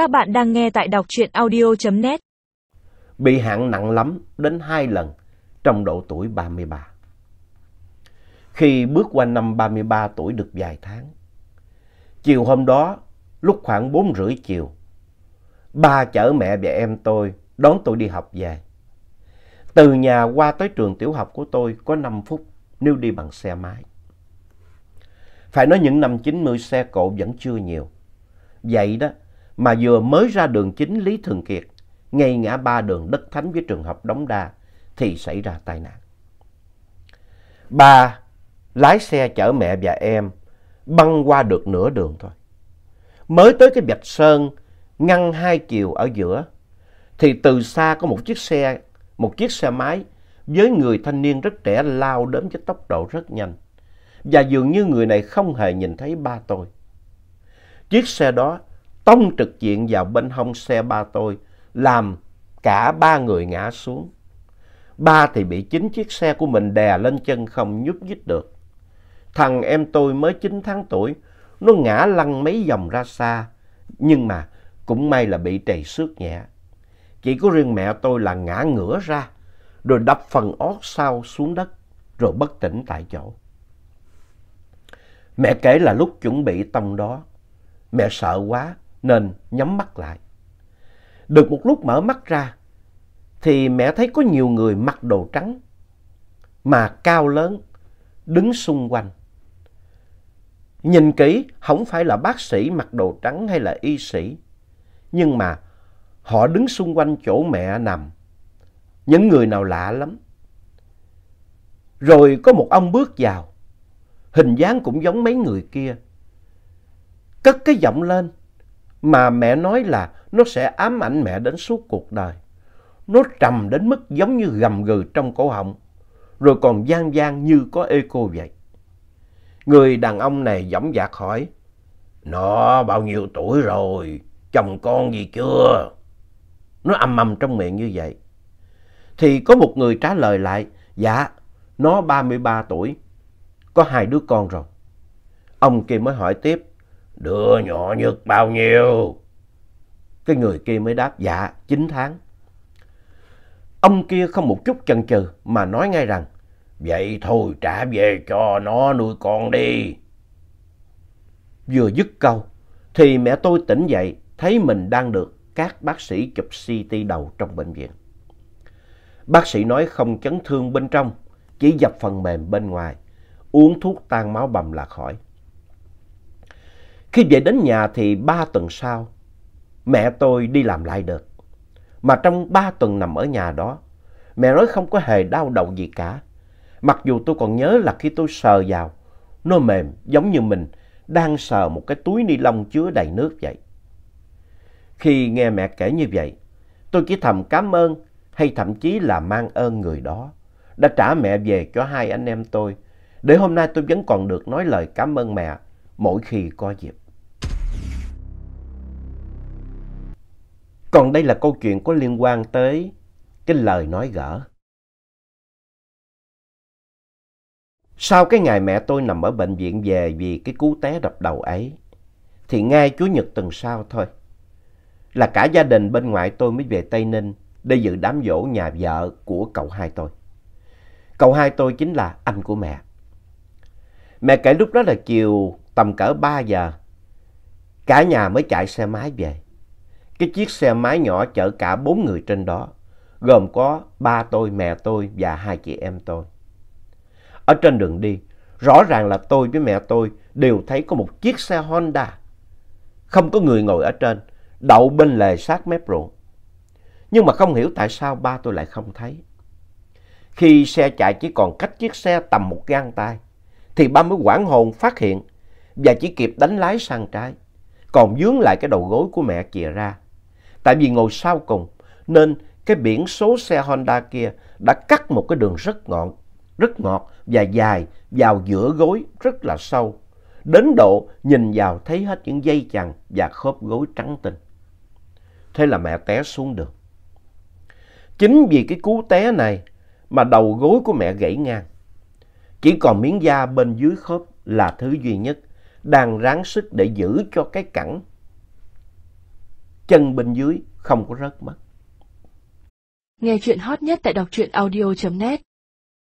Các bạn đang nghe tại đọc truyện audio.net Bị hạn nặng lắm đến hai lần trong độ tuổi 33. Khi bước qua năm 33 tuổi được vài tháng, chiều hôm đó lúc khoảng 4 rưỡi chiều, ba chở mẹ và em tôi đón tôi đi học về. Từ nhà qua tới trường tiểu học của tôi có 5 phút nếu đi bằng xe máy. Phải nói những năm 90 xe cộ vẫn chưa nhiều. Vậy đó mà vừa mới ra đường chính Lý Thường Kiệt, ngay ngã ba đường Đất Thánh với trường học Đống Đa thì xảy ra tai nạn. Ba lái xe chở mẹ và em băng qua được nửa đường thôi. Mới tới cái vạch sơn ngăn hai chiều ở giữa thì từ xa có một chiếc xe, một chiếc xe máy với người thanh niên rất trẻ lao đến với tốc độ rất nhanh. Và dường như người này không hề nhìn thấy ba tôi. Chiếc xe đó tông trực diện vào bên hông xe ba tôi, làm cả ba người ngã xuống. Ba thì bị chính chiếc xe của mình đè lên chân không nhúc nhích được. Thằng em tôi mới 9 tháng tuổi, nó ngã lăn mấy vòng ra xa, nhưng mà cũng may là bị trầy xước nhẹ. Chỉ có riêng mẹ tôi là ngã ngửa ra, rồi đập phần ót sau xuống đất, rồi bất tỉnh tại chỗ. Mẹ kể là lúc chuẩn bị tông đó, mẹ sợ quá nên nhắm mắt lại. Được một lúc mở mắt ra, thì mẹ thấy có nhiều người mặc đồ trắng, mà cao lớn, đứng xung quanh. Nhìn kỹ, không phải là bác sĩ mặc đồ trắng hay là y sĩ, nhưng mà họ đứng xung quanh chỗ mẹ nằm. Những người nào lạ lắm. Rồi có một ông bước vào, hình dáng cũng giống mấy người kia. Cất cái giọng lên, mà mẹ nói là nó sẽ ám ảnh mẹ đến suốt cuộc đời. Nó trầm đến mức giống như gầm gừ trong cổ họng, rồi còn gian gian như có echo vậy. Người đàn ông này dõng dạc hỏi, Nó bao nhiêu tuổi rồi, chồng con gì chưa? Nó âm ầm trong miệng như vậy. Thì có một người trả lời lại, dạ, nó 33 tuổi, có hai đứa con rồi. Ông kia mới hỏi tiếp, đứa nhỏ nhất bao nhiêu? Cái người kia mới đáp, dạ, 9 tháng. Ông kia không một chút chần chừ mà nói ngay rằng, vậy thôi trả về cho nó nuôi con đi. Vừa dứt câu, thì mẹ tôi tỉnh dậy, thấy mình đang được các bác sĩ chụp CT đầu trong bệnh viện. Bác sĩ nói không chấn thương bên trong, chỉ dập phần mềm bên ngoài, uống thuốc tan máu bầm là khỏi. Khi về đến nhà thì ba tuần sau, mẹ tôi đi làm lại được. Mà trong ba tuần nằm ở nhà đó, mẹ nói không có hề đau đầu gì cả. Mặc dù tôi còn nhớ là khi tôi sờ vào, nó mềm giống như mình đang sờ một cái túi ni lông chứa đầy nước vậy. Khi nghe mẹ kể như vậy, tôi chỉ thầm cảm ơn hay thậm chí là mang ơn người đó đã trả mẹ về cho hai anh em tôi để hôm nay tôi vẫn còn được nói lời cảm ơn mẹ mỗi khi có dịp. Còn đây là câu chuyện có liên quan tới cái lời nói gỡ. Sau cái ngày mẹ tôi nằm ở bệnh viện về vì cái cú té đập đầu ấy, thì ngay Chủ nhật tuần sau thôi, là cả gia đình bên ngoại tôi mới về Tây Ninh để dự đám dỗ nhà vợ của cậu hai tôi. Cậu hai tôi chính là anh của mẹ. Mẹ kể lúc đó là chiều tầm cỡ 3 giờ, cả nhà mới chạy xe máy về. Cái chiếc xe máy nhỏ chở cả bốn người trên đó, gồm có ba tôi, mẹ tôi và hai chị em tôi. Ở trên đường đi, rõ ràng là tôi với mẹ tôi đều thấy có một chiếc xe Honda. Không có người ngồi ở trên, đậu bên lề sát mép ruộng. Nhưng mà không hiểu tại sao ba tôi lại không thấy. Khi xe chạy chỉ còn cách chiếc xe tầm một gang tay, thì ba mới quảng hồn phát hiện và chỉ kịp đánh lái sang trái, còn dướng lại cái đầu gối của mẹ chìa ra. Tại vì ngồi sau cùng, nên cái biển số xe Honda kia đã cắt một cái đường rất ngọn, rất ngọt và dài vào giữa gối rất là sâu. Đến độ nhìn vào thấy hết những dây chằng và khớp gối trắng tinh. Thế là mẹ té xuống đường. Chính vì cái cú té này mà đầu gối của mẹ gãy ngang. Chỉ còn miếng da bên dưới khớp là thứ duy nhất đang ráng sức để giữ cho cái cẳng chân bên dưới không có rớt mất. Nghe chuyện hot nhất tại đọc truyện audio.net